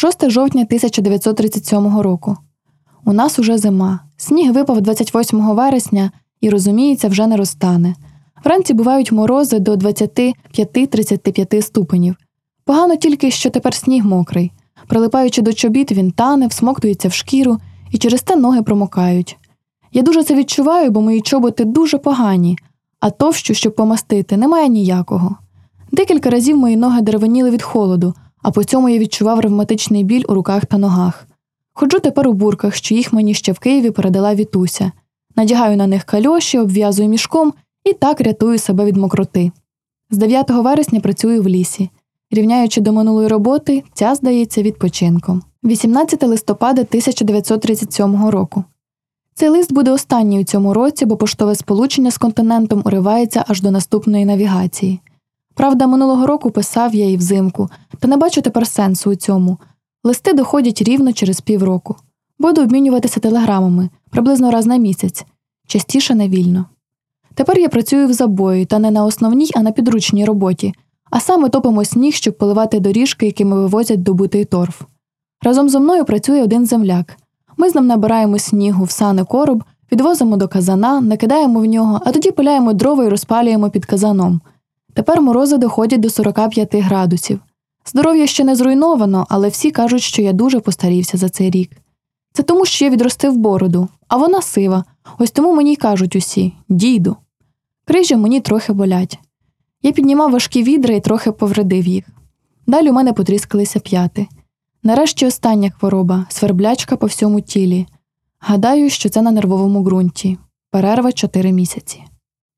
6 жовтня 1937 року. У нас уже зима. Сніг випав 28 вересня і, розуміється, вже не розтане. Вранці бувають морози до 25-35 ступенів. Погано тільки, що тепер сніг мокрий. Прилипаючи до чобіт, він тане, всмоктується в шкіру, і через те ноги промокають. Я дуже це відчуваю, бо мої чоботи дуже погані, а товщу, щоб помастити, немає ніякого. Декілька разів мої ноги деревеніли від холоду, а по цьому я відчував ревматичний біль у руках та ногах. Ходжу тепер у бурках, що їх мені ще в Києві передала Вітуся. Надягаю на них кальоші, обв'язую мішком і так рятую себе від мокроти. З 9 вересня працюю в лісі. Рівняючи до минулої роботи, ця здається відпочинком. 18 листопада 1937 року. Цей лист буде останній у цьому році, бо поштове сполучення з континентом уривається аж до наступної навігації. Правда, минулого року писав я і взимку, та не бачу тепер сенсу у цьому. Листи доходять рівно через півроку. Буду обмінюватися телеграмами приблизно раз на місяць, частіше не вільно. Тепер я працюю в забої, та не на основній, а на підручній роботі, а саме топимо сніг, щоб поливати доріжки, якими вивозять добутий торф. Разом зо мною працює один земляк. Ми з ним набираємо снігу в сани короб, відвозимо до казана, накидаємо в нього, а тоді пиляємо дрова і розпалюємо під казаном. Тепер морози доходять до 45 градусів. Здоров'я ще не зруйновано, але всі кажуть, що я дуже постарівся за цей рік. Це тому, що я відростив бороду, а вона сива. Ось тому мені й кажуть усі діду. Крижі мені трохи болять. Я піднімав важкі відра і трохи повредив їх. Далі у мене потріскалися п'яти. Нарешті остання хвороба сверблячка по всьому тілі. Гадаю, що це на нервовому ґрунті. Перерва 4 місяці.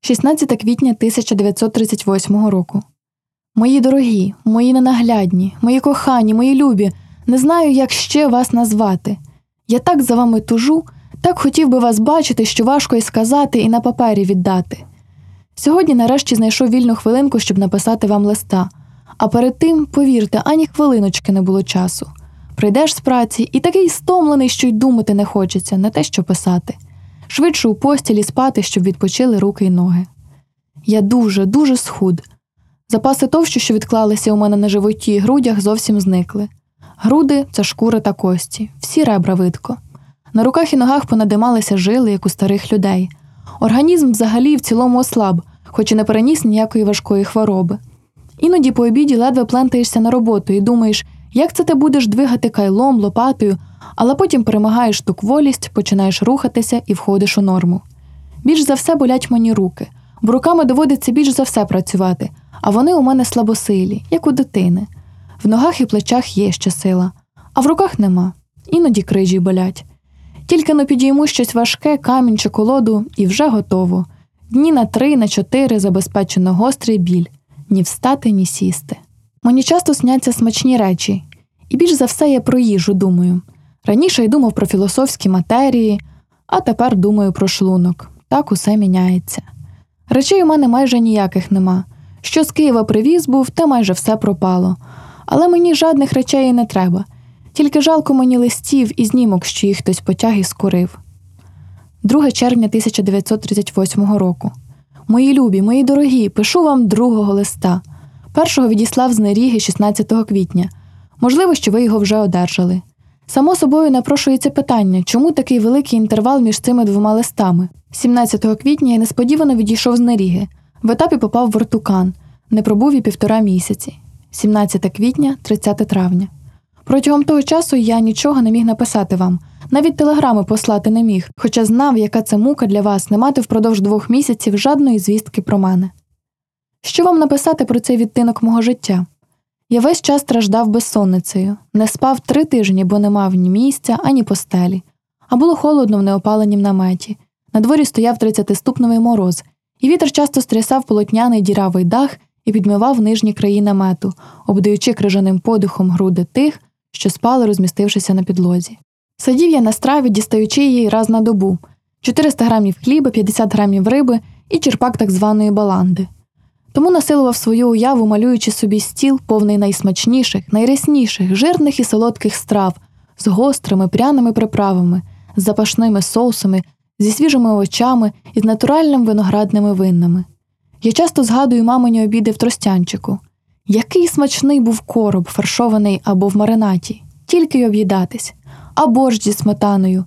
16 квітня 1938 року. Мої дорогі, мої ненаглядні, мої кохані, мої любі, не знаю, як ще вас назвати. Я так за вами тужу, так хотів би вас бачити, що важко й сказати, і на папері віддати. Сьогодні, нарешті, знайшов вільну хвилинку, щоб написати вам листа, а перед тим, повірте, ані хвилиночки не було часу. Прийдеш з праці і такий стомлений, що й думати не хочеться, не те, що писати. Швидше у постілі спати, щоб відпочили руки й ноги. Я дуже, дуже схуд. Запаси товщу, що відклалися у мене на животі і грудях, зовсім зникли. Груди це шкура та кості, всі ребра видко. На руках і ногах понадималися жили, як у старих людей. Організм взагалі в цілому ослаб, хоч і не переніс ніякої важкої хвороби. Іноді по обіді ледве плентаєшся на роботу і думаєш, як це ти будеш двигати кайлом, лопатою, але потім перемагаєш тукволість, починаєш рухатися і входиш у норму. Більш за все болять мені руки, бо руками доводиться більш за все працювати, а вони у мене слабосилі, як у дитини. В ногах і плечах є ще сила, а в руках нема, іноді крижі болять. Тільки но підійму щось важке, камінь чи колоду, і вже готово. Дні на три, на чотири забезпечено гострий біль ні встати, ні сісти. Мені часто сняться смачні речі, і більш за все я про їжу думаю. Раніше я думав про філософські матерії, а тепер думаю про шлунок. Так усе міняється. Речей у мене майже ніяких нема. Що з Києва привіз був, те майже все пропало. Але мені жадних речей і не треба. Тільки жалко мені листів і знімок, що їх хтось потяг і скурив. 2 червня 1938 року. Мої любі, мої дорогі, пишу вам другого листа. Першого відіслав з Неріги 16 квітня. Можливо, що ви його вже одержали. Само собою напрошується питання, чому такий великий інтервал між цими двома листами. 17 квітня я несподівано відійшов з Неріги. В етапі попав в Ортукан, не пробув і півтора місяці. 17 квітня, 30 травня. Протягом того часу я нічого не міг написати вам, навіть телеграми послати не міг, хоча знав, яка це мука для вас не мати впродовж двох місяців жадної звістки про мене. Що вам написати про цей відтинок мого життя? Я весь час страждав безсонницею, не спав три тижні, бо не мав ні місця, ані постелі, а було холодно в неопаленім наметі. На дворі стояв 30-ступневий мороз, і вітер часто стрясав полотняний діравий дах і підмивав нижні краї намету, обдаючи крижаним подихом груди тих, що спали, розмістившися на підлозі. Сидів я на страві, дістаючи її раз на добу 400 грамів хліба, 50 грамів риби і черпак так званої баланди. Тому насилував свою уяву, малюючи собі стіл, повний найсмачніших, найрясніших, жирних і солодких страв, з гострими пряними приправами, з запашними соусами, зі свіжими овочами і з натуральними виноградними виннами. Я часто згадую мамині обіди в тростянчику. Який смачний був короб, фаршований або в маринаті, тільки й об'їдатись, а борщ зі сметаною,